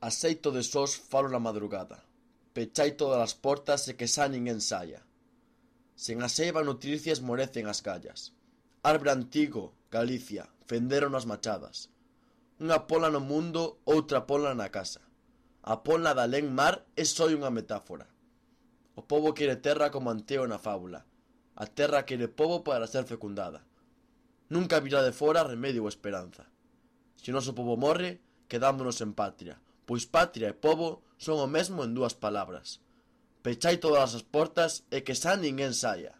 A de sós falo na madrugada. Pechai todas as portas e que xa ninguén saia. Sen a seiva nutricias morecen as callas. Arbre antigo, Galicia, fenderon as machadas. Unha pola no mundo, outra pola na casa. A pola da len mar é só unha metáfora. O povo quere terra como Anteo na fábula. A terra quere povo para ser fecundada. Nunca virá de fora remedio ou esperanza. Se o noso povo morre, quedámonos en patria, pois patria e pobo son o mesmo en dúas palabras. Pechai todas as portas e que xa ninguén saia.